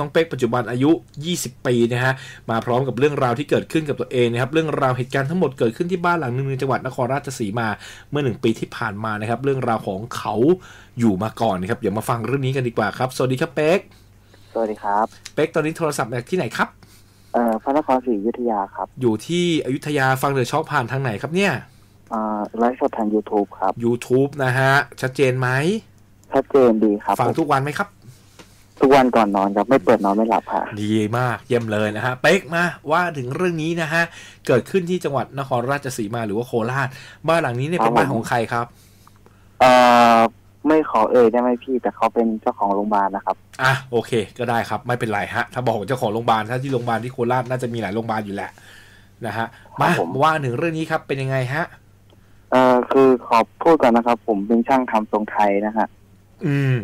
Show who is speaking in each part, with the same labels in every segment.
Speaker 1: น้องเป๊กปัจจุบันอายุ 20 ปีนะฮะมาพร้อมกับเรื่องราวที่เกิดขึ้นกับตัวเองนะครับเรื่องราวเหตุการณ์ทั้งหมดเกิดขึ้นที่บ้านหลังหนึ่งในจังหวัดนครราชสีมาเมื่อหนึ่งปีที่ผ่านมานะครับเรื่องราวของเขาอยู่มาก่อนนะครับเดี๋ยวมาฟังเรื่องนี้กันดีกว่าครับ สวัสดีครับเป๊ก
Speaker 2: สวัสดีครับ
Speaker 1: เป๊กตอนนี้โทรศัพท์จากที่ไหนครับ
Speaker 2: เอ่อพระนครศรีอยุธยาครับ
Speaker 1: อยู่ที่อยุธยาฟังเดอะช็อคผ่านทางไหนครับเนี่ย
Speaker 2: เอ่อไลฟ์สดทาง YouTube ครับ
Speaker 1: YouTube นะฮะ ชัดเจนไหม
Speaker 2: ชัดเจนดีครับ
Speaker 1: ฟัง
Speaker 2: ผม
Speaker 1: ทุกวันไหมครับ
Speaker 2: ทุกวันก่อนนอนครับไม่เปิดนอนไม่หลับค่ะ
Speaker 1: ดีมากเยี่ยมเลยนะฮะเป๊กมาว่าถึงเรื่องนี้นะฮะเกิดขึ้นที่จังหวัดนครราชสีมาหรือว่าโคราชบ้านหลังนี้เนี่ยเป็น
Speaker 2: ครับ
Speaker 1: บ้านของใครครับ
Speaker 2: เอ่อไม่ขอเอ่ยได้ไหมพี่ แต่เขาเป็นเจ้าของโรงพยาบาลนะครับ
Speaker 1: อะโอเค ก็ได้ครับไม่เป็นไรฮะ ถ้าบอกเจ้าของโรงพยาบาลถ้าที่โรงพยาบาลที่โคราชน่าจะมีหลายโรงพยาบาลอยู่แหละนะฮะมา
Speaker 2: ครับผม
Speaker 1: ว่าถึงเรื่องนี้ครับเป็นยังไงฮะ
Speaker 2: เอ่อคือขอพูดก่อนนะครับ ผมเป็นช่างทำทรงไทยนะฮะ
Speaker 1: อืม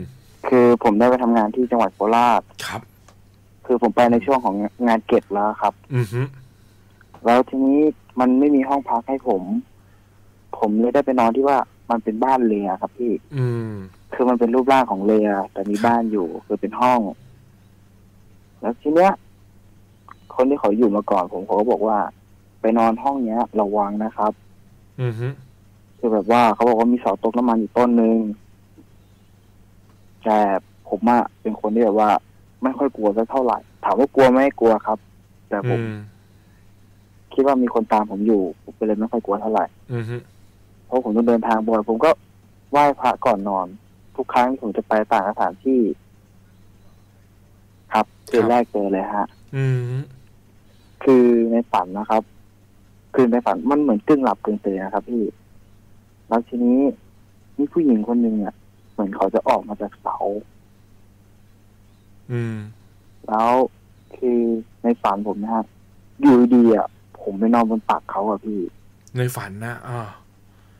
Speaker 2: คือผมได้ไปทำงานที่จังหวัดโคราช
Speaker 1: ครับ
Speaker 2: คือผมไปในช่วงของงานเก็บแล้วครับ
Speaker 1: อือฮึ
Speaker 2: แล้วทีนี้มันไม่มีห้องพักให้ผม ผมเลยได้ไปนอนที่ว่ามันเป็นบ้านเรือครับพี่
Speaker 1: อืม
Speaker 2: คือมันเป็นรูปร่างของเรือ แต่มีบ้านอยู่คือเป็นห้อง แล้วทีเนี้ย คนที่เขาอยู่มาก่อน ผมเขาก็บอกว่า ไปนอนห้องเนี้ย ระวังนะครับ
Speaker 1: อือฮึ
Speaker 2: คือแบบว่าเขาบอกว่ามีเสาตกน้ำมันอยู่ต้นหนึ่ง แต่ผมอะเป็นคนที่แบบว่า ไม่ค่อยกลัวสักเท่าไหร่ ถามว่ากลัวไหมกลัวครับ แต่ผ
Speaker 1: อื
Speaker 2: ม
Speaker 1: ม
Speaker 2: คิดว่ามีคนตามผมอยู่ผมก็เลยไม่ค่อยกลัวเท่าไหร่
Speaker 1: อือฮึ
Speaker 2: เพราะผมต้องเดินทางบ่อยผมก็ไหว้พระก่อนนอน ทุกครั้งที่ผมจะไปต่างสถานที่ ครับคืนแรกเจอเลยฮะ
Speaker 1: อืม
Speaker 2: คือในฝันนะครับ คือในฝันมันเหมือนกึ่งหลับกึ่งตื่นนะครับพี่แล้วทีนี้มีผู้หญิงคนหนึ่งอะ เหมือนเขาจะออกมาจากเสา
Speaker 1: อืม
Speaker 2: แล้วคือในฝันผมนะฮะอยู่ดีๆอะผมไปนอนบนตักเขาอะพี่
Speaker 1: ในฝันนะอ่า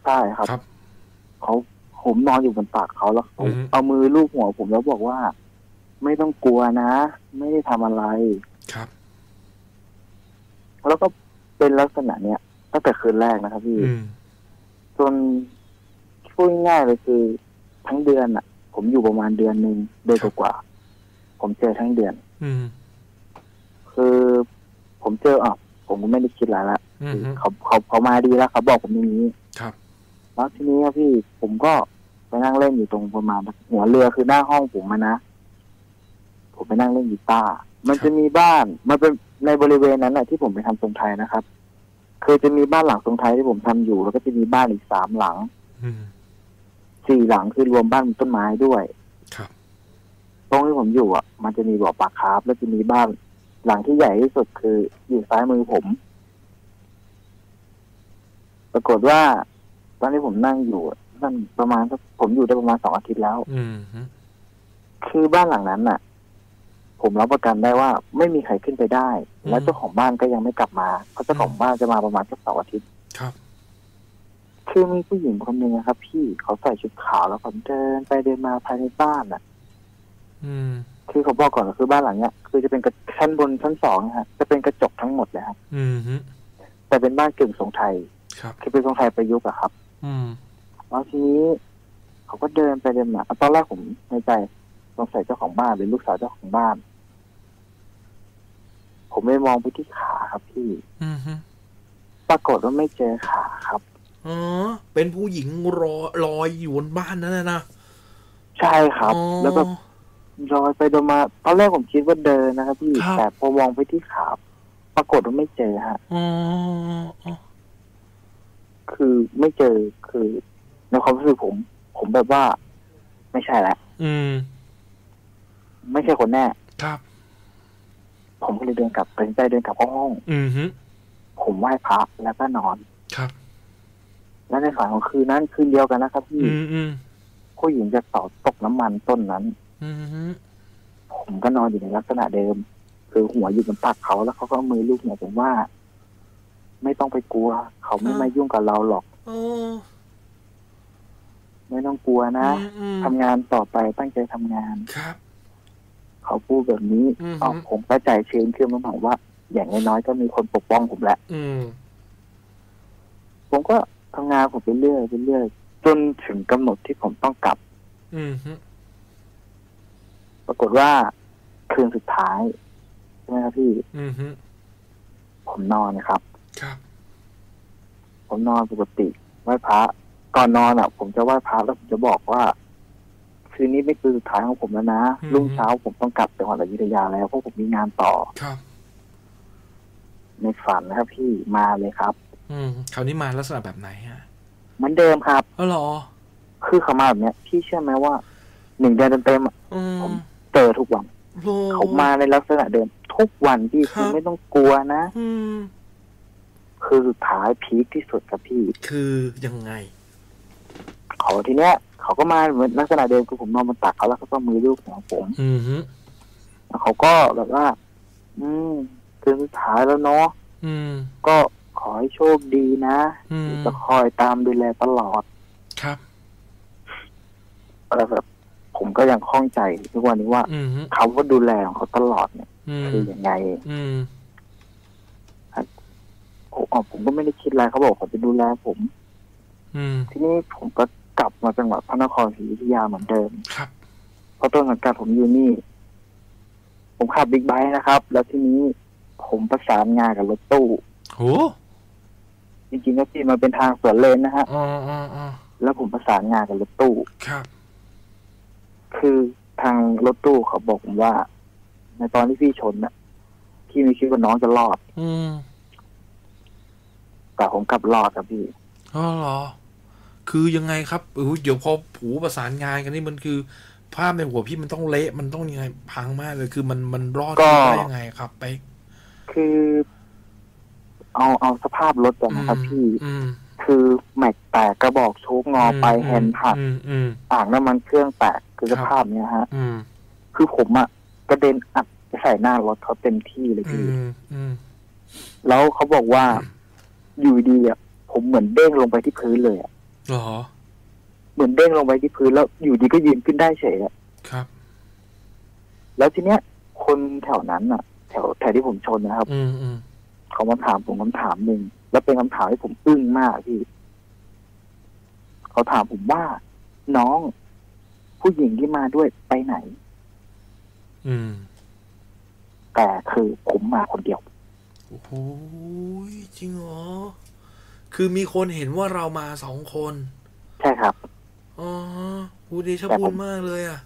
Speaker 2: ใช่ครับ
Speaker 1: ครับ
Speaker 2: เขาผมนอนอยู่บนตักเขาแล้วเขา
Speaker 1: อือฮึ
Speaker 2: เอามือลูบหัว ผมแล้วบอกว่า ไม่ต้องกลัวนะ ไม่ได้ทำอะไร
Speaker 1: ครับ
Speaker 2: แล้วก็เป็นลักษณะเนี้ยตั้งแต่คืนแรกนะครับพี่
Speaker 1: อืม
Speaker 2: จนพูดง่ายๆเลยคือ ทั้งเดือนอะ ผมอยู่ประมาณเดือนหนึ่งเดือนกว่าๆผมเจอทั้งเดือน
Speaker 1: อืม
Speaker 2: คือผมเจออะผมก็ไม่ได้คิดอะไรละ
Speaker 1: อื
Speaker 2: คือ
Speaker 1: ม
Speaker 2: เขาเขาเขามาดีแล้วเขาบอกผมอย่างนี้
Speaker 1: ครับ
Speaker 2: แล้วทีนี้ครับพี่ผมก็ไปนั่งเล่นอยู่ตรงประมาณหัวเรือคือหน้าห้องผมอะนะผมไปนั่งเล่นกีตาร์มันจะมีบ้าน มันเป็นในบริเวณนั้นแหละที่ผมไปทำทรงไทยนะครับ คือจะมีบ้านหลังทรงไทยที่ผมทำอยู่ แล้วก็จะมีบ้านอีกสามหลัง
Speaker 1: อืม
Speaker 2: สี่หลังคือรวมบ้านมีต้นไม้ด้วย
Speaker 1: ครับ
Speaker 2: ตรงที่ผมอยู่อะ มันจะมีบ่อปลาคาร์ฟแล้วจะมีบ้าน หลังที่ใหญ่ที่สุดคืออยู่ซ้ายมือผม ปรากฏว่า ตอนที่ผมนั่งอยู่อะนั่นประมาณสักผมอยู่ได้ประมาณสองอาทิตย์แล้ว
Speaker 1: อืม
Speaker 2: คือบ้านหลังนั้นน่ะ ผมรับประกันได้ว่าไม่มีใครขึ้นไปได้ และเจ้าของบ้านก็ยังไม่กลับมาเพราะเจ้าของบ้านจะมาประมาณสักสองอาทิตย์
Speaker 1: ครับ
Speaker 2: คือมีผู้หญิงคนหนึ่งอะครับ พี่เขาใส่ชุดขาวแล้วเขาเดินไปเดินมาภายในบ้านน่ะ
Speaker 1: อืม
Speaker 2: คือเขาบอกก่อนก็คือบ้านหลังเนี้ยคือจะเป็นกระชั้นบนชั้นสองนะฮะจะเป็นกระจกทั้งหมดเลยครับ
Speaker 1: อืมฮึ
Speaker 2: แต่เป็นบ้านกึ่งทรงไทย
Speaker 1: ครับ
Speaker 2: คือเป็นทรงไทยประยุกต์อะครับ
Speaker 1: อืม
Speaker 2: แล้วทีนี้เขาก็เดินไปเดินมาตอนแรกผมในใจสงสัยเจ้าของบ้านหรือลูกสาวเจ้าของบ้าน ผมเลยมองไปที่ขาครับพี่
Speaker 1: อืมฮึ
Speaker 2: ปรากฏว่าไม่เจอขาครับ
Speaker 1: อ๋อ เป็นผู้หญิงรอลอยอยู่บนบ้านนั่นน่ะนะ
Speaker 2: ใช่ครับ
Speaker 1: อ๋อ
Speaker 2: แล้วแบบลอยไปเดินมา ตอนแรกผมคิดว่าเดินนะครับพี่
Speaker 1: ครับ
Speaker 2: แต่พอมองไปที่ขาปรากฏว่าไม่เจอฮะ
Speaker 1: อ๋ออ๋อ
Speaker 2: คือไม่เจอ คือในความรู้สึกผม ผมแบบว่า ไม่ใช่แล้ว
Speaker 1: อืม
Speaker 2: ไม่ใช่คนแน่
Speaker 1: ครับ
Speaker 2: ผมก็เลยเดินกลับตัดสินใจเดินกลับเข้าห้อง
Speaker 1: อืมฮึ
Speaker 2: ผมไหว้พระแล้วก็นอน
Speaker 1: ครับ
Speaker 2: และในฝันของคืนนั้นคืนเดียวกันนะครับพี่
Speaker 1: อืมอืม
Speaker 2: ผู้หญิงจะเสาตกน้ำมันต้นนั้น
Speaker 1: อืมฮึ
Speaker 2: ผมก็นอนอยู่ในลักษณะเดิม คือหัวอยู่บนตักเขาแล้วเขาก็เอามือลูบหัวผมว่า ไม่ต้องไปกลัว เขาไม่มายุ่งกับเราหรอก
Speaker 1: โอ้
Speaker 2: ไม่ต้องกลัวนะ
Speaker 1: อืมอืม
Speaker 2: ทำงานต่อไปตั้งใจทำงาน
Speaker 1: ครับ
Speaker 2: เขาพูดแบบนี้
Speaker 1: อือฮึ
Speaker 2: อ๋อผมก็ใจชื้นขึ้นมาบอกว่า อย่างน้อยๆก็มีคนปกป้องผมแหละ
Speaker 1: อืม
Speaker 2: ผมก็ ทำงานผมไปเรื่อยไปเรื่อยจนถึงกำหนดที่ผมต้องกลับ
Speaker 1: อืมฮึ
Speaker 2: ปรากฏว่าคืนสุดท้ายใช่ไหมครับพี่
Speaker 1: อืมฮึ
Speaker 2: ผมนอนนะครับ
Speaker 1: ครับ
Speaker 2: ผมนอนปกติไหว้พระก่อนนอนอะ ผมจะไหว้พระแล้วผมจะบอกว่าคืนนี้ไม่คืนสุดท้ายของผมแล้วนะรุ่งเช้าผมต้องกลับจังหวัดอยุธยาแล้วเพราะผมมีงานต่อ
Speaker 1: ครับ
Speaker 2: ในฝันนะครับพี่มาเลยครับ
Speaker 1: อืมคราวนี้มาลักษณะแบบไหนฮะ
Speaker 2: เหมือนเดิมครับ
Speaker 1: อ๋อเหรอ
Speaker 2: คือเขามาแบบเนี้ย พี่เชื่อไหมว่าหนึ่งเดือนเต็มๆอะ
Speaker 1: อืม
Speaker 2: ผมเจอทุกวัน
Speaker 1: โล
Speaker 2: เขามาในลักษณะเดิม ทุกวันพี่
Speaker 1: ครับ
Speaker 2: คือไม่ต้องกลัวนะ
Speaker 1: อืม
Speaker 2: คือสุดท้ายพีคที่สุดครับพี่
Speaker 1: คือยังไง
Speaker 2: เขาทีเนี้ยเขาก็มาเหมือนลักษณะเดิมคือผมนอนบนตักเขาแล้วเขาก็มือลูกของผม
Speaker 1: อืมฮึ
Speaker 2: แล้วเขาก็แบบว่า อืมคืนสุดท้ายแล้วเนาะ
Speaker 1: อืม
Speaker 2: ก็ข อให้โชคดีนะ
Speaker 1: อืม
Speaker 2: จะคอยตามดูแลตลอด
Speaker 1: ครับ
Speaker 2: แล้วแบบผมก็ยังคล่องใจทุกวันนี้ว่า
Speaker 1: อืมฮึ
Speaker 2: คำว่าดูแลของเขาตลอดเนี่ย
Speaker 1: อืม
Speaker 2: คือยังไง
Speaker 1: อืม
Speaker 2: ผมอ๋อผมก็ไม่ได้คิดอะไรเขาบอกเขาจะดูแลผม
Speaker 1: อืม
Speaker 2: ทีนี้ผมก็กลับมาจังหวัดพระนครศรีอยุธยาเหมือนเดิม
Speaker 1: ครับ
Speaker 2: เพราะต้นสังกัดผมอยู่นี่ ผมขับบิ๊กไบค์นะครับ แล้วทีนี้ผมประสานงานกับรถตู้
Speaker 1: โห
Speaker 2: จริงๆก็ที่มันเป็นทางสวนเลนนะฮะ
Speaker 1: อ๋ออ๋ออ๋อ
Speaker 2: แล้วผมประสานงานกับรถตู้
Speaker 1: ครับ
Speaker 2: คือทางรถตู้เขาบอกผมว่า ในตอนที่พี่ชนน่ะพี่ไม่คิดว่าน้องจะรอด
Speaker 1: อืม
Speaker 2: แต่ผมกลับรอดครับพี่
Speaker 1: อ๋อเหรอ คือยังไงครับเออเดี๋ยวพอผูประสานงานกันนี่มันคือ ภาพในหัวพี่มันต้องเละ มันต้องยังไงพังมากเลย คือมันมันรอด
Speaker 2: ก็
Speaker 1: ได้ยังไงครับไป
Speaker 2: คือ เอาเอาสภาพรถก่อนนะครับพี่
Speaker 1: อืม
Speaker 2: คือแม็กแตกกระบอกโชกงอไปแฮนด์หัก
Speaker 1: อืมอืม
Speaker 2: อ่างน้ำมันเครื่องแตกคือ
Speaker 1: ครั
Speaker 2: ส
Speaker 1: บ
Speaker 2: ภาพเนี้ยฮะ
Speaker 1: อืม
Speaker 2: คือผมอะกระเด็นอัดไปใส่หน้ารถเขาเต็มที่เลย
Speaker 1: อื
Speaker 2: พี่
Speaker 1: มอืม
Speaker 2: แล้วเขาบอกว่าอยู่ดีอะผมเหมือนเด้งลงไปที่พื้นเลยอะ
Speaker 1: เหรอ
Speaker 2: เหมือนเด้งลงไปที่พื้นแล้วอยู่ดีก็ยืนขึ้นได้เฉยอะ
Speaker 1: ครับ
Speaker 2: แล้วทีเนี้ย คนแถวนั้นอะแถวแถวที่ผมชนนะครับ
Speaker 1: อืมอืม
Speaker 2: เขามาถามผมคำถามหนึ่งแล้วเป็นคำถามที่ผมอึ้งมากพี่เขาถามผมว่า น้องผู้หญิงที่มาด้วยไปไหน
Speaker 1: อืม
Speaker 2: แต่คือผมมาคนเดียว
Speaker 1: โอ้โหจริงเหรอ คือมีคนเห็นว่าเรามาสองคน
Speaker 2: ใช่ครับ
Speaker 1: อ๋อหูเดชะ
Speaker 2: แต่
Speaker 1: บุ
Speaker 2: ผ
Speaker 1: ญ
Speaker 2: ม
Speaker 1: มากเลยอะ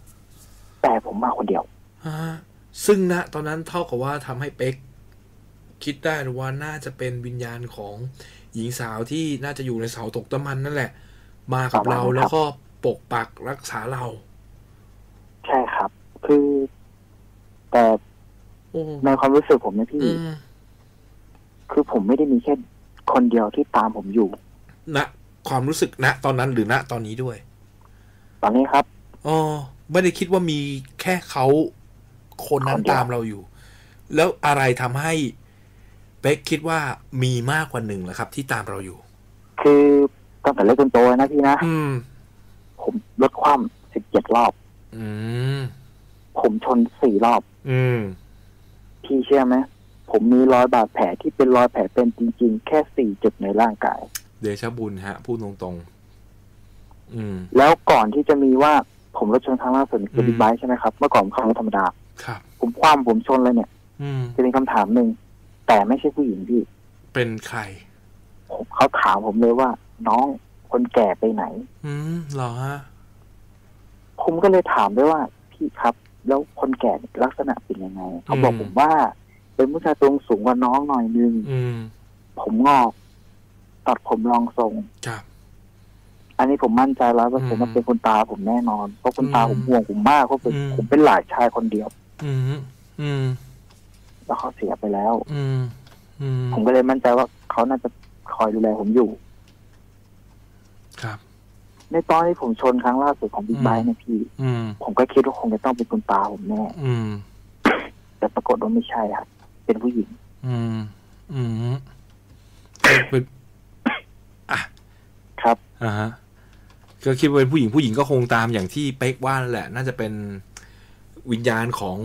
Speaker 2: แต่ผมมาคนเดียว
Speaker 1: ฮะซึ่งณตอนนั้นเท่ากับว่าทำให้เป๊ก คิดได้หรือว่าน่าจะเป็นวิญญาณของหญิงสาวที่น่าจะอยู่ในเสาตกน้ำมันนั่นแหละ มากับเรา
Speaker 2: ประมาณนั้นครับ
Speaker 1: แล้วก็ปกปักรักษาเรา
Speaker 2: ใช่ครับ คือแต่
Speaker 1: โอ้
Speaker 2: ในความรู้สึกผมนะพี่
Speaker 1: อืม
Speaker 2: คือผมไม่ได้มีแค่คนเดียวที่ตามผมอยู่
Speaker 1: ณความรู้สึกณตอนนั้นหรือณตอนนี้ด้วย
Speaker 2: ตอนนี้ครับ
Speaker 1: อ๋อไม่ได้คิดว่ามีแค่เขาคนนั้น
Speaker 2: คนเดียว
Speaker 1: ตามเราอยู่ แล้วอะไรทำให้ เป๊กคิดว่ามีมากกว่าหนึ่งเหรอครับ ที่ตามเราอยู่
Speaker 2: คือตั้งแต่เล็กจนโตนะพี่นะ
Speaker 1: อืม
Speaker 2: ผมลดความสิบเจ็ดรอบ
Speaker 1: อืม
Speaker 2: ผมชนสี่รอบ
Speaker 1: อืม
Speaker 2: พี่เชื่อไหมผมมีรอยบาดแผลที่เป็นรอยแผลเป็นจริง ๆ แค่สี่จุดในร่างกาย
Speaker 1: เดชะบุญฮะ พูดตรงๆ อืม
Speaker 2: แล้วก่อนที่จะมีว่าผมรถชนครั้งล่าสุดคือ
Speaker 1: ม
Speaker 2: บิ๊กไบค์ใช่ไหมครับ เมื่อก่อนผมขับรถธรรมดา
Speaker 1: ครับ
Speaker 2: ผมคว่ำผมชนเลยเนี่ย
Speaker 1: อืม
Speaker 2: จะมีคำถามหนึ่ง แต่ไม่ใช่ผู้หญิงพี่
Speaker 1: เป็นใคร
Speaker 2: ผมเขาถามผมเลยว่า น้องคนแก่ไปไหน
Speaker 1: อืมเหรอฮะ
Speaker 2: ผมก็เลยถามด้วยว่า พี่ครับ แล้วคนแก่ลักษณะเป็นยังไง เขาบอกผมว่า เป็นผู้ชายตัวสูงกว่าน้องหน่อยนึง
Speaker 1: อืม
Speaker 2: ผมงอกตัดผมรองทรง
Speaker 1: ครับ
Speaker 2: อันนี้ผมมั่นใจแล้วว่า
Speaker 1: อืม
Speaker 2: ผมมันเป็นคุณตาผมแน่นอน เพราะคุณตา
Speaker 1: อืม
Speaker 2: ผมห่วงผมมากเพราะผม
Speaker 1: อืม
Speaker 2: ผมเป็นหลานชายคนเดียว
Speaker 1: อืมอืม
Speaker 2: แล้วเขาเสียไปแล้ว
Speaker 1: อืมอืม
Speaker 2: ผมก็เลยมั่นใจว่าเขาน่าจะคอยดูแลผมอยู่
Speaker 1: ครับ
Speaker 2: ในตอนที่ผมชนครั้งล่าสุดของบิ๊กไบค์เนี่ยพี่
Speaker 1: อืม
Speaker 2: ผมก็คิดว่าคงจะต้องเป็นคุณตาผมแน่
Speaker 1: อืม
Speaker 2: แต่ปรากฏว่าไม่ใช่ครับเป็นผู้หญิง
Speaker 1: อืม อืมเป็น
Speaker 2: ครับ
Speaker 1: อ่าฮะก็คิดว่าเป็นผู้หญิงผู้หญิงก็คงตามอย่างที่เป๊กว่านั่นแหละ น่าจะเป็นวิญญาณของ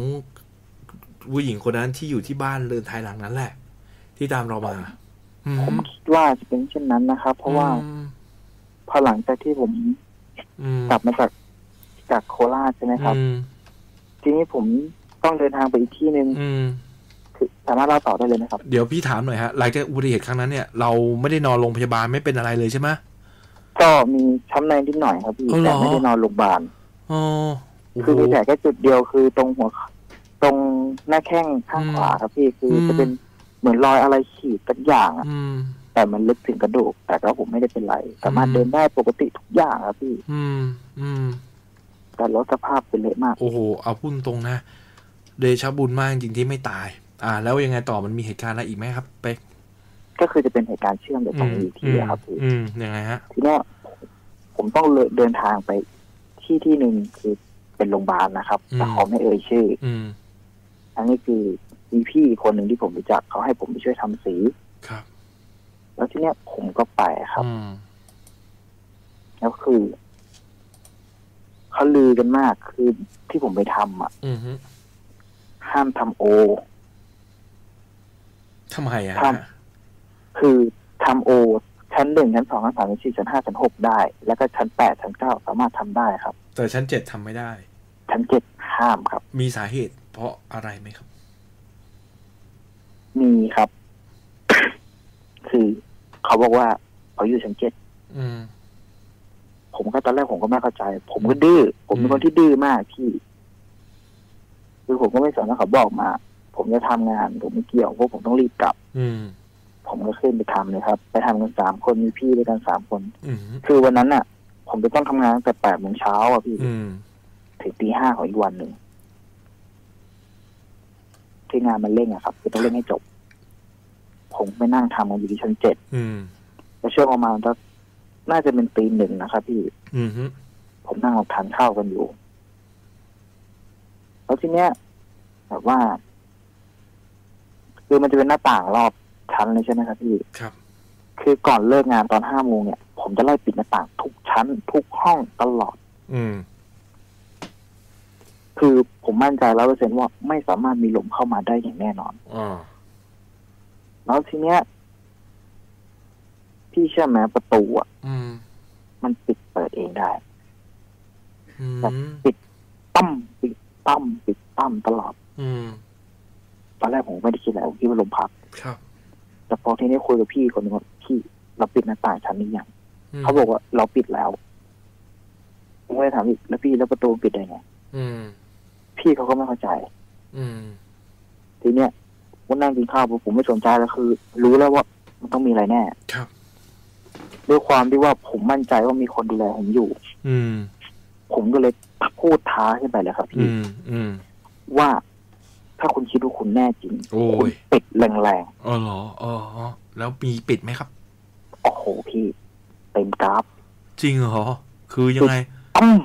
Speaker 1: ผู้หญิงคนนั้นที่อยู่ที่บ้านเรือนไทยหลังนั้นแหละ ที่ตามเรามาอืม
Speaker 2: ผมคิดว่าจะเป็นเช่นนั้นนะครับ เพราะว่า
Speaker 1: อืม
Speaker 2: พอหลังจากที่ผม
Speaker 1: อืม
Speaker 2: กลับมาจากจากโคราชใช่ไหมครับ
Speaker 1: อืม
Speaker 2: ทีนี้ผมไปต้องเดินทางไปอีกที่หนึ่ง
Speaker 1: อืม
Speaker 2: คือสามารถเล่าต่อได้เลยนะครับ
Speaker 1: เดี๋ยวพี่ถามหน่อยฮะหลังจากอุบัติเหตุครั้งนั้นเนี่ยเราไม่ได้นอนโรงพยาบาลไม่เป็นอะไรเลยใช่ไหม
Speaker 2: ก็มีช้ำในนิดหน่อยครับพี่
Speaker 1: อ๋อเหรอ
Speaker 2: แต่ไม่ได้นอนโรงพยาบาล
Speaker 1: อ๋อโอ้โห
Speaker 2: คือมีแผลแค่จุดเดียวคือตรงหัว ตรงหน้าแข้งข้าง
Speaker 1: อืม
Speaker 2: ขวาครับพี่คืออ
Speaker 1: ม
Speaker 2: จะเป็นเหมือนรอยอะไรขีดสักอย่างอะ
Speaker 1: อืม
Speaker 2: แต่มันลึกถึงกระดูก แต่ก็ผมไม่ได้เป็นไรสามารถ
Speaker 1: อืม
Speaker 2: เดินได้ปกติทุกอย่างครับพี่
Speaker 1: อืม อืม
Speaker 2: แต่รถสภาพเป็นเละมาก
Speaker 1: โอ้โห เอาพูดตรงนะ เดชะบุญมากจริงๆที่ไม่ตาย อ่า แล้วยังไงต่อมันมีเหตุการณ์อะไรอีกไหมครับเป๊ก
Speaker 2: ก็คือจะเป็นเหตุการณ์เชื่อมเดี๋ยวตรงนี้ที
Speaker 1: อืม
Speaker 2: อะครับพี่
Speaker 1: อืมยังไงฮะ
Speaker 2: ทีเนี้ยผมต้องเลยเดินทางไปที่ที่หนึ่งคือเป็นโรงพยาบาลนะครับ
Speaker 1: อืม
Speaker 2: แต่ขอไม่เอ่ยชื่อ
Speaker 1: อืม
Speaker 2: อันนี้คือมีพี่คนหนึ่งที่ผมรู้จักเขาให้ผมไปช่วยทำสี
Speaker 1: ครับ
Speaker 2: แล้วทีเนี้ยผมก็ไปครับ
Speaker 1: อืม
Speaker 2: แล้วคือเขาลือกันมากคือที่ผมไปทำอะ
Speaker 1: อืมฮึ
Speaker 2: ห้ามทำโอ
Speaker 1: ทำไมอะ
Speaker 2: ครับ
Speaker 1: ฮะ
Speaker 2: คือทำโอชั้นหนึ่งชั้นสองชั้นสามชั้นสี่ชั้นห้าชั้นหกได้ แล้วก็ชั้นแปดชั้นเก้าสามารถทำได้ครับ
Speaker 1: แต่ชั้นเจ็ดทำไม่ได้
Speaker 2: ชั้นเจ็ดห้ามครับ
Speaker 1: มีสาเหตุ เพราะอะไรไหมครับ
Speaker 2: มีครับ คือเขาบอกว่าเขาอยู่ชั้นเจ็ด
Speaker 1: อืม
Speaker 2: ผมก็ตอนแรกผมก็ไม่เข้าใจ ผมก็ดื้อผมเป็นคนที่ดื้อมากพี่คือผมก็ไม่สนว่าเขาบอกมา ผมจะทำงาน ผมไม่เกี่ยวเพราะผมต้องรีบกลับ
Speaker 1: อืม
Speaker 2: ผมก็ขึ้นไปทำเลยครับ ไปทำกันสามคนมีพี่ด้วยกันสามคน
Speaker 1: อืม
Speaker 2: คือวันนั้นน่ะ ผมจะต้องทำงานตั้งแต่แปดโมงเช้าอะพี่
Speaker 1: อืม
Speaker 2: ถึงตีห้าของอีกวันหนึ่ง ที่งานมันเร่งอะครับคือต้องเร่งให้จบ ผมไปนั่งทำกันอยู่ที่ชั้นเจ็ด
Speaker 1: อืม
Speaker 2: แล้วช่วงประมาณสักน่าจะเป็นตีหนึ่งนะครับพี่
Speaker 1: อืมฮึ
Speaker 2: ผมนั่งทานข้าวกันอยู่ แล้วทีเนี้ยแบบว่า คือมันจะเป็นหน้าต่างรอบชั้นเลยใช่ไหมครับพี่
Speaker 1: ครับ
Speaker 2: คือก่อนเลิกงานตอนห้าโมงเนี่ย ผมจะไล่ปิดหน้าต่างทุกชั้น ทุกห้องตลอด
Speaker 1: อืม
Speaker 2: คือผมมั่นใจร้อยเปอร์เซ็นว่าไม่สามารถมีลมเข้ามาได้อย่างแน่นอน
Speaker 1: อ่า
Speaker 2: แล้วทีเนี้ย พี่เชื่อไหมประตูอะ
Speaker 1: อืม
Speaker 2: มันปิดเปิดเองได้
Speaker 1: อืม
Speaker 2: ตั้มปิดตั้มปิดตั้มตลอด
Speaker 1: อืม
Speaker 2: ตอนแรกผมไม่ได้คิดอะไรผมคิดว่าลมพัด
Speaker 1: ครับ
Speaker 2: แต่พอทีนี้คุยกับพี่คนหนึงว่าพี่เราปิดหน้าต่างชั้นนี้ยัง
Speaker 1: ม
Speaker 2: เขาบอกว่าเราปิดแล้วผมก็เลยถามอีกแล้วพี่แล้วประตูปิดได้ไง
Speaker 1: อืม
Speaker 2: พี่เขาก็ไม่เข้าใจ
Speaker 1: อืม
Speaker 2: ทีเนี้ยผมนั่งกินข้าวปุ๊บผมไม่สนใจแล้วคือ รู้แล้วว่ามันต้องมีอะไรแน่
Speaker 1: ครับ
Speaker 2: ด้วยความที่ว่าผมมั่นใจว่ามีคนดูแลผมอยู่
Speaker 1: อืม
Speaker 2: ผมก็เลยพูดท้าขึ้นไปเลยครับ
Speaker 1: อื
Speaker 2: พี่
Speaker 1: มอืม
Speaker 2: ว่าถ้าคุณคิดว่าคุณแน่จริง
Speaker 1: โอ้
Speaker 2: คุณ
Speaker 1: ย
Speaker 2: ปิดแรง
Speaker 1: อ๋อเหรออ๋อแล้วมีปิดไหมครับ
Speaker 2: ๆ โอ้โหพี่ เต็มกราฟ
Speaker 1: จริงเหรอ คือยังไง
Speaker 2: ตั้ม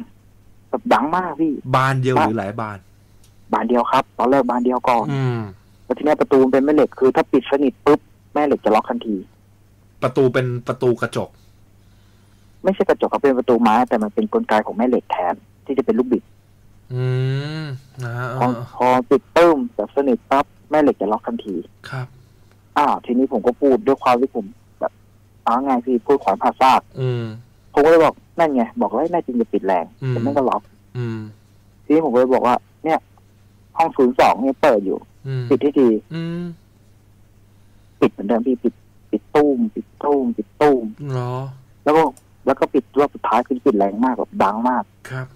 Speaker 2: แบบดังมากพี่
Speaker 1: บานเดียวหรือหลายบาน
Speaker 2: บานเดียวครับ ตอนแรกบานเดียวก่อน
Speaker 1: อืม
Speaker 2: แล้วทีเนี้ยประตูมันเป็นแม่เหล็กคือถ้าปิดสนิทปุ๊บแม่เหล็กจะล็อกทันที
Speaker 1: ประตูเป็นประตูกระจก
Speaker 2: ไม่ใช่กระจกครับเป็นประตูไม้แต่มันเป็นกลไกของแม่เหล็กแทนที่จะเป็นลูกบิด
Speaker 1: อืมนะฮะ
Speaker 2: พอ
Speaker 1: เออ
Speaker 2: พอปิดตึ้มแบบสนิทปั๊บแม่เหล็กจะล็อกทันที
Speaker 1: ครับ
Speaker 2: อ้าวทีนี้ผมก็พูดด้วยความที่ผมแบบอ้าไงพี่พูดขวานผ่าซาก
Speaker 1: อืม
Speaker 2: ผมก็เลยบอก นั่นไงบอกแล้วแน่จริงจะปิดแรง
Speaker 1: อืม
Speaker 2: แต่แม่งก็ล็อก
Speaker 1: อืม
Speaker 2: ทีนี้ผมก็เลยบอกว่า เนี่ย ห้องศูนย์สองเนี่ยเปิดอยู่
Speaker 1: อืม
Speaker 2: ปิดที่ที
Speaker 1: อืม
Speaker 2: ปิดเหมือนเดิมพี่ปิด ปิดตู้มปิดตู้มปิดตู้ม
Speaker 1: เหรอ
Speaker 2: แล้วก็แล้วก็ปิดรอบสุดท้ายคือปิดแรงมากแบบดังมาก
Speaker 1: ครับ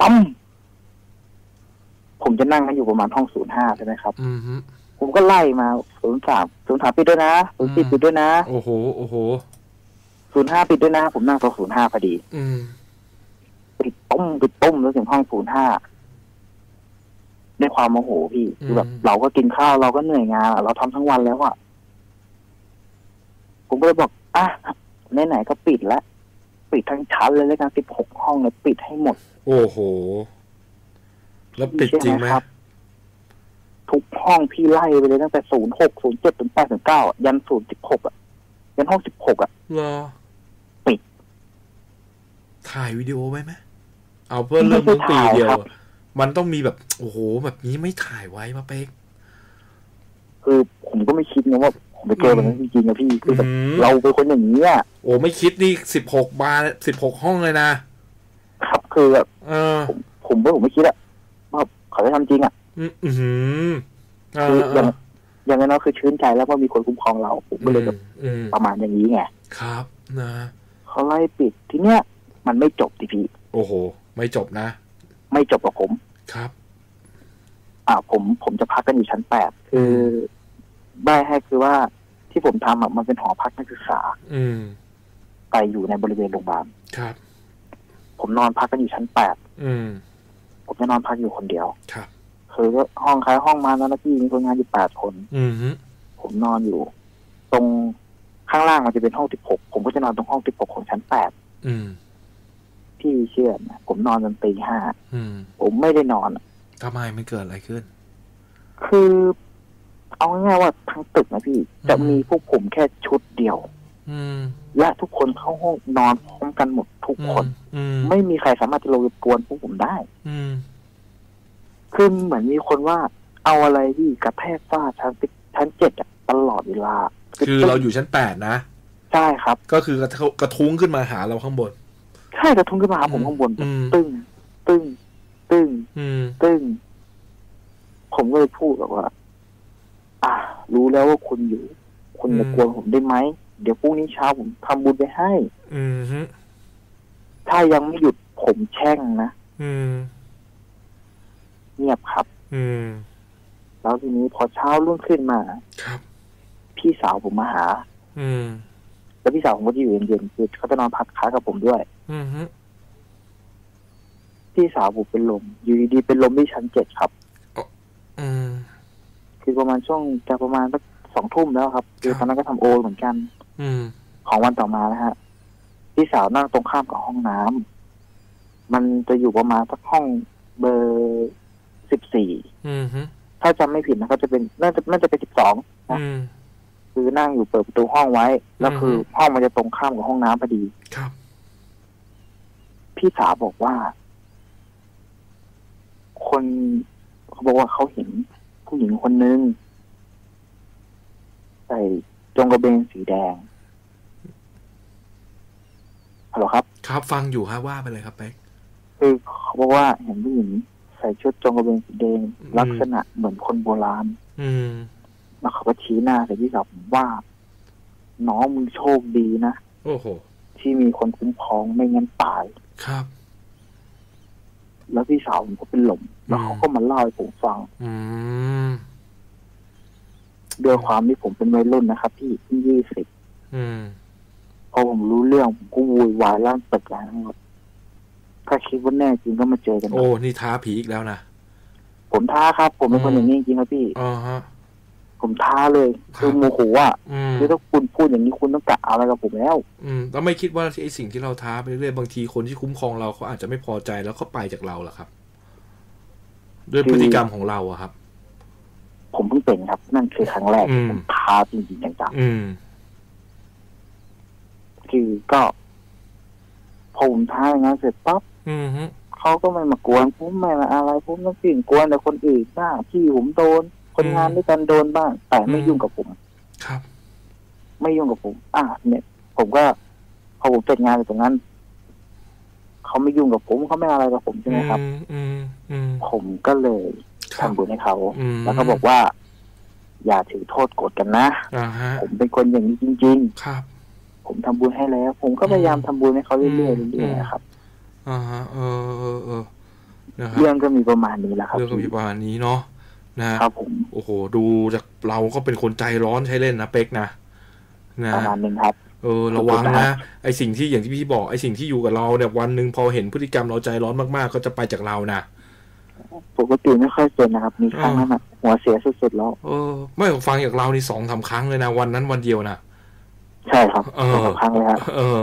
Speaker 2: ตั้มผมจะนั่งกันอยู่ประมาณห้องศูนย์ห้าใช่ไหมครับ
Speaker 1: อืมฮึ
Speaker 2: ผมก็ไล่มาศูนย์สามศูนย์สามปิดด้วยนะศูนย์สี่
Speaker 1: อืม
Speaker 2: ปิดด้วยนะ
Speaker 1: โอ้โห โอ้โห
Speaker 2: ศูนย์ห้าปิดด้วยนะ ผมนั่งตรงศูนย์ห้าพอดี
Speaker 1: อืม
Speaker 2: ปิดตุ้มปิดตุ้มแล้วถึงห้องศูนย์ห้าด้วยความโมโหพี่คือแบบ
Speaker 1: อืม
Speaker 2: เราก็กินข้าวเราก็เหนื่อยงานอะเราทำทั้งวันแล้วอะผมก็เลยบอกอะไหนๆก็ปิดแล้วปิดทั้งชั้นเลยแล้วกันสิบหกห้องเลยปิดให้หมด
Speaker 1: โอ้โห แล้วปิดจริงไหม
Speaker 2: ครับ ทุกห้องพี่ไล่ไปเลยตั้งแต่ศูนย์หกศูนย์เจ็ดถึงแปดถึงเก้ายันศูนย์สิบหกอะยันห้องสิบหกอะ
Speaker 1: เหรอ
Speaker 2: ปิด
Speaker 1: ถ่ายวิดีโอไว้ไหมเอาเพื่อเรื่องมึงปีเดียว
Speaker 2: ไม่ได้ถ่ายครับ
Speaker 1: มันต้องมีแบบโอ้โหแบบนี้ไม่ถ่ายไว้มาเป๊ก
Speaker 2: คือผมก็ไม่คิดไงว่าผมไปเจอแบบนั้นจริงๆนะพี่คือแบบ
Speaker 1: อืม
Speaker 2: เราเป็นคนอย่างนี้อะ
Speaker 1: โอ้ไม่คิดนี่สิบหกบาร์สิบหกห้องเลยนะ
Speaker 2: ครับคือแบบ
Speaker 1: เออ
Speaker 2: ผมว่าผมไม่คิดอะว่าเขาจะทำจริงอะ
Speaker 1: อืมอืมอ่า
Speaker 2: คืออย่าง
Speaker 1: อ่า
Speaker 2: อย่างนั้นก็คือชื่นใจแล้วว่ามีคนคุ้มครองเราผมก็เลยแบบ
Speaker 1: อืม
Speaker 2: ประมาณอย่างนี้ไง
Speaker 1: ครับ นะ
Speaker 2: เขาไล่ปิดทีเนี้ย มันไม่จบทีพี่
Speaker 1: โอ้โห ไม่จบนะ
Speaker 2: ไม่จบกับผม
Speaker 1: ครับ
Speaker 2: อ่าผมผมจะพักกันอยู่ชั้นแปดคือใบให้คือว่าที่ผมทำอะมันเป็นหอพักนักศึกษา
Speaker 1: อืม
Speaker 2: แต่อยู่ในบริเวณโรงพยาบาล
Speaker 1: ครับ
Speaker 2: ผมนอนพักกันอยู่ชั้นแปด
Speaker 1: อืม
Speaker 2: ผมจะนอนพักอยู่คนเดียว
Speaker 1: ครับ
Speaker 2: คือก็ห้องคล้ายห้องมาแล้วนะพี่มีคนงานอยู่แปดคน
Speaker 1: อืมฮึ
Speaker 2: ผมนอนอยู่ ตรงข้างล่างมันจะเป็นห้องที่หกผมก็จะนอนตรงห้องที่หกของชั้นแปด
Speaker 1: อืม
Speaker 2: พี่เชื่อนะผมนอนจนตีห้า
Speaker 1: อืม
Speaker 2: ผมไม่ได้นอน
Speaker 1: ทำไมมันเกิดอะไรขึ้น
Speaker 2: คือ เอาง่ายๆว่าทั้งตึกนะพี่ จะมีพวกผมแค่ชุดเดียว
Speaker 1: อืม
Speaker 2: และทุกคนเข้าห้องนอนพร้อมกันหมดทุก
Speaker 1: อื
Speaker 2: ค
Speaker 1: ม
Speaker 2: น
Speaker 1: อืม
Speaker 2: ไม่มีใครสามารถจะลงไปกวนพวกผมได้
Speaker 1: อืม
Speaker 2: คือเหมือนมีคนว่า เอาอะไรที่กระแทกฝ้าชั้นติชั้นเจ็ดอะตลอดเวลา
Speaker 1: คือเราอยู่ชั้นแปดนะ
Speaker 2: ใช่ครับ
Speaker 1: ก็คือกระทะกระทุ้งขึ้นมาหาเราข้างบน
Speaker 2: ใช่กระทุ้งขึ้นมาหาผมข้างบน
Speaker 1: อืม
Speaker 2: ตึ้งตึ้งตึ้ง
Speaker 1: อืม
Speaker 2: ตึ้งผมก็เลยพูดแบบว่า อะรู้แล้วว่าคุณอยู่ คุณอย่ากวนผมได้ไหม เดี๋ยวพรุ่งนี้เช้าผมทำบุญไปให้
Speaker 1: อืมฮึ
Speaker 2: ถ้ายังไม่หยุดผมแช่งนะ
Speaker 1: อืม
Speaker 2: เงียบครับ
Speaker 1: อืม
Speaker 2: แล้วทีนี้พอเช้ารุ่งขึ้นมา
Speaker 1: ครับ
Speaker 2: พี่สาวผมมาหา
Speaker 1: อืม
Speaker 2: แล้วพี่สาวผมก็จะอยู่เย็นๆคือเขาจะนอนพักค้ากับผมด้วย
Speaker 1: อืมฮึ
Speaker 2: พี่สาวผมเป็นลม อยู่ดีๆเป็นลมที่ชั้นเจ็ดครับ
Speaker 1: อืม
Speaker 2: คือประมาณช่วงจะประมาณสักสองทุ่มแล้วครับคือ
Speaker 1: ครับ
Speaker 2: ตอนนั้นก็ทำโอเหมือนกัน
Speaker 1: อืม
Speaker 2: ของวันต่อมานะฮะ พี่สาวนั่งตรงข้ามกับห้องน้ำมันจะอยู่ประมาณสักห้องเบอร์สิบสี่
Speaker 1: อืมฮึ
Speaker 2: ถ้าจำไม่ผิดนะก็จะเป็นน่าจะน่าจะเป็นสิบสอง
Speaker 1: อืม
Speaker 2: คือนั่งอยู่เปิดประตูห้องไว้ แล้วคือ
Speaker 1: อือฮึ
Speaker 2: ห้องมันจะตรงข้ามกับห้องน้ำพอดี
Speaker 1: ครับ
Speaker 2: พี่สาวบอกว่า คนเขาบอกว่าเขาเห็นผู้หญิงคนนึงใส่จงกระเบนสีแดงฮัลโหลครับ
Speaker 1: ครับ ฟังอยู่ฮะว่าไปเลยครับเป๊ก
Speaker 2: คือเขาบอกว่าเห็นผู้หญิงใส่ชุดจงกระเบนสีแดง
Speaker 1: อืม
Speaker 2: ลักษณะเหมือนคนโบราณ
Speaker 1: อืม
Speaker 2: แล้วเขาก็ชี้หน้าใส่พี่สาวผมว่า น้องมึงโชคดีนะ
Speaker 1: โอ้โห
Speaker 2: ที่มีคนคุ้มครองไม่งั้นตาย
Speaker 1: ครับ
Speaker 2: แล้วพี่สาวผมก็เป็นลมแล้วเขาก็มาเล่าให้ผมฟัง
Speaker 1: อืม
Speaker 2: ด้วยความที่ผมเป็นวัยรุ่นนะครับ พี่เพิ่งยี่สิบ
Speaker 1: อืม
Speaker 2: พอผมรู้เรื่องผมก็วุ่นวายร่างตึกแล้วทั้งหมดถ้าคิดว่าแน่จริงก็มาเจอกัน
Speaker 1: โอ้ นี่ท้าผีอีกแล้วนะ
Speaker 2: ผมท้าครับ ผมเป็นคน
Speaker 1: อืม
Speaker 2: อย่างนี้จริงๆครับพี่
Speaker 1: อ๋อฮะ
Speaker 2: ผมท้าเลย
Speaker 1: ครับ
Speaker 2: คือโมโหอะ
Speaker 1: อืม
Speaker 2: คือถ้าคุณพูดอย่างนี้คุณต้องกะอะไรกับผมแล้ว
Speaker 1: อืมแล้วไม่คิดว่าไอ้สิ่งที่เราท้าไปเรื่อยๆบางทีคนที่คุ้มครองเราเขาอาจจะไม่พอใจแล้วเขาไปจากเราเหรอครับ ด้วยพฤติกรรมของเราอะครับ
Speaker 2: ผมเพิ่งเป็นครับ นั่นคือครั้งแรก
Speaker 1: อืม
Speaker 2: ผมท้าจริงๆจัง
Speaker 1: อืม
Speaker 2: ๆคือก็พอผมท้าอย่างนั้นเสร็จปั๊บ
Speaker 1: อืมฮึ
Speaker 2: เขาก็ไม่มากวนผมไม่มาอะไรผมต้องสิ่งกวนแต่คนอื่นบ้างที่ผมโดน คนงานด้วยกันโดนบ้าง แต่ไม่ยุ่งกับผม
Speaker 1: ครับ
Speaker 2: ไม่ยุ่งกับผม อะเนี่ย ผมก็พอผมเสร็จงานจากตรงนั้นเขาไม่ยุ่งกับผมเขาไม่อะไรกับผมใช่ไหมครับ
Speaker 1: อืมอืมอืม
Speaker 2: ผมก็เลย
Speaker 1: ครับ
Speaker 2: ทำบุญให้เขา
Speaker 1: อืม
Speaker 2: แล้วก็บอกว่า อย่าถือโทษโกรธกันนะ
Speaker 1: อ่าฮะ
Speaker 2: ผมเป็นคนอย่างนี้จริง
Speaker 1: ครับ
Speaker 2: ๆผมทำบุญให้แล้ว ผมก็พยายามทำบุญให้เขาเรื่อยๆเรื่
Speaker 1: อื
Speaker 2: อย
Speaker 1: ม
Speaker 2: ๆนะครับ
Speaker 1: อ่าฮะเออเออเออนะครับ
Speaker 2: เรื่องก็มีประมาณนี้แหละครับ
Speaker 1: เรื่องก็มีประมาณนี้เนาะ นะ
Speaker 2: ครับผม
Speaker 1: โอ้โห ดูจากเราก็เป็นคนใจร้อนใช้เล่นนะเป็กนะนะ
Speaker 2: ประมาณหนึ่งครับ
Speaker 1: เออ ระวัง
Speaker 2: ขอบคุณครั
Speaker 1: นะ
Speaker 2: บ
Speaker 1: ไอสิ่งที่อย่างที่พี่บอกไอสิ่งที่อยู่กับเราเนี่ยวันหนึ่งพอเห็นพฤติกรรมเราใจร้อนมากๆ ก็จะไปจากเรานะ
Speaker 2: ปกติไม่ค่อยเป็นนะครับ มีครั้ง
Speaker 1: อ่า
Speaker 2: นั้นอะหัวเสียสุดๆแล้ว
Speaker 1: เออ ไม่ฟังจากเรานี่สองสามครั้งเลยนะ วันนั้นวันเดียวนะ
Speaker 2: ใช่ครับ
Speaker 1: เออ
Speaker 2: สองครั้งเลยครับ
Speaker 1: เออ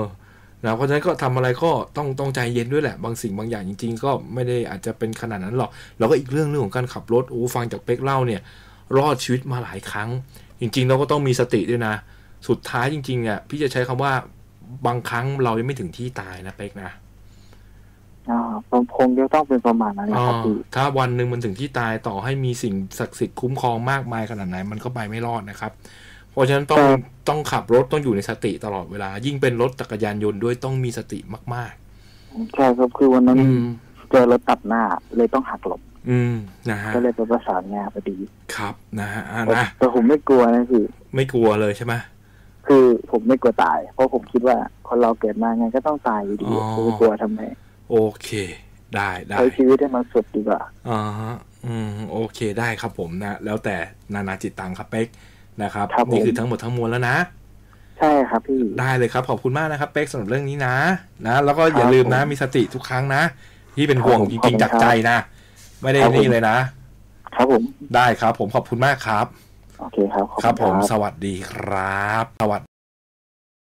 Speaker 1: นะเพราะฉะนั้นก็ทำอะไรก็ต้องต้องใจเย็นด้วยแหละ บางสิ่งบางอย่างจริง ๆ ก็ไม่ได้อาจจะเป็นขนาดนั้นหรอกแล้วก็อีกเรื่องเรื่องของการขับรถโอ้ฟังจากเป็กเล่าเนี่ย รอดชีวิตมาหลายครั้ง จริง ๆ เราก็ต้องมีสติด้วยนะ สุดท้ายจริงๆอะพี่จะใช้คำว่าบางครั้งเรายังไม่ถึงที่ตายนะเป็กนะ
Speaker 2: อ่าผมคงจะต้องเป็นประมาณนั้นนะ
Speaker 1: อ๋อ
Speaker 2: ครับพี่
Speaker 1: ถ้าวันหนึ่งมันถึงที่ตายต่อให้มีสิ่งศักดิ์สิทธิ์คุ้มครองมากมายขนาดไหนมันก็ไปไม่รอดนะครับ เพราะฉะนั้นต้องต้องขับรถต้องอยู่ในสติตลอดเวลา ยิ่งเป็นรถจักรยานยนต์ด้วยต้องมีสติมาก
Speaker 2: ใช่ครับคือวัน
Speaker 1: ๆ
Speaker 2: นั้น
Speaker 1: อืม
Speaker 2: เจอรถตัดหน้าเลยต้องหักหลบ
Speaker 1: อืมนะฮะ
Speaker 2: ก็เลยไปประสานงานพอดี
Speaker 1: ครับนะฮะอะ
Speaker 2: แต่
Speaker 1: นะ
Speaker 2: แต่ผมไม่กลัวนะพี่
Speaker 1: ไม่กลัวเลยใช่ไหม
Speaker 2: คือผมไม่กลัวตาย เพราะผมคิดว่าคนเราเกิดมาไงก็ต้องตายอยู่ดี
Speaker 1: อ๋อ
Speaker 2: จะไปกลัวทำไม
Speaker 1: โอเค ได้ได้
Speaker 2: ใช้ชีวิตให้มันสุดดีกว่า
Speaker 1: อ่าฮะอืมโอเคได้ครับผมนะ แล้วแต่นานาจิตตังครับเป๊ก นะครับ
Speaker 2: ครับผม
Speaker 1: นี่คือทั้งหมดทั้งมวลแล้วนะ
Speaker 2: ใช่ครับพี่
Speaker 1: ได้เลยครับขอบคุณมากนะครับเป๊กสำหรับเรื่องนี้นะนะแล้วก็อย่าลืมนะ
Speaker 2: ผม
Speaker 1: มีสติทุกครั้งนะที่เป็นห่วง
Speaker 2: ครับผม
Speaker 1: จริงๆจากใจนะไม่ได้
Speaker 2: ครับผม
Speaker 1: นี่เลยนะ
Speaker 2: ครับผม
Speaker 1: ได้ครับ ผมขอบคุณมากครับ
Speaker 2: โอเคครับขอบ
Speaker 1: ครับ
Speaker 2: คุณ
Speaker 1: ผมสวัสดีครับสวัส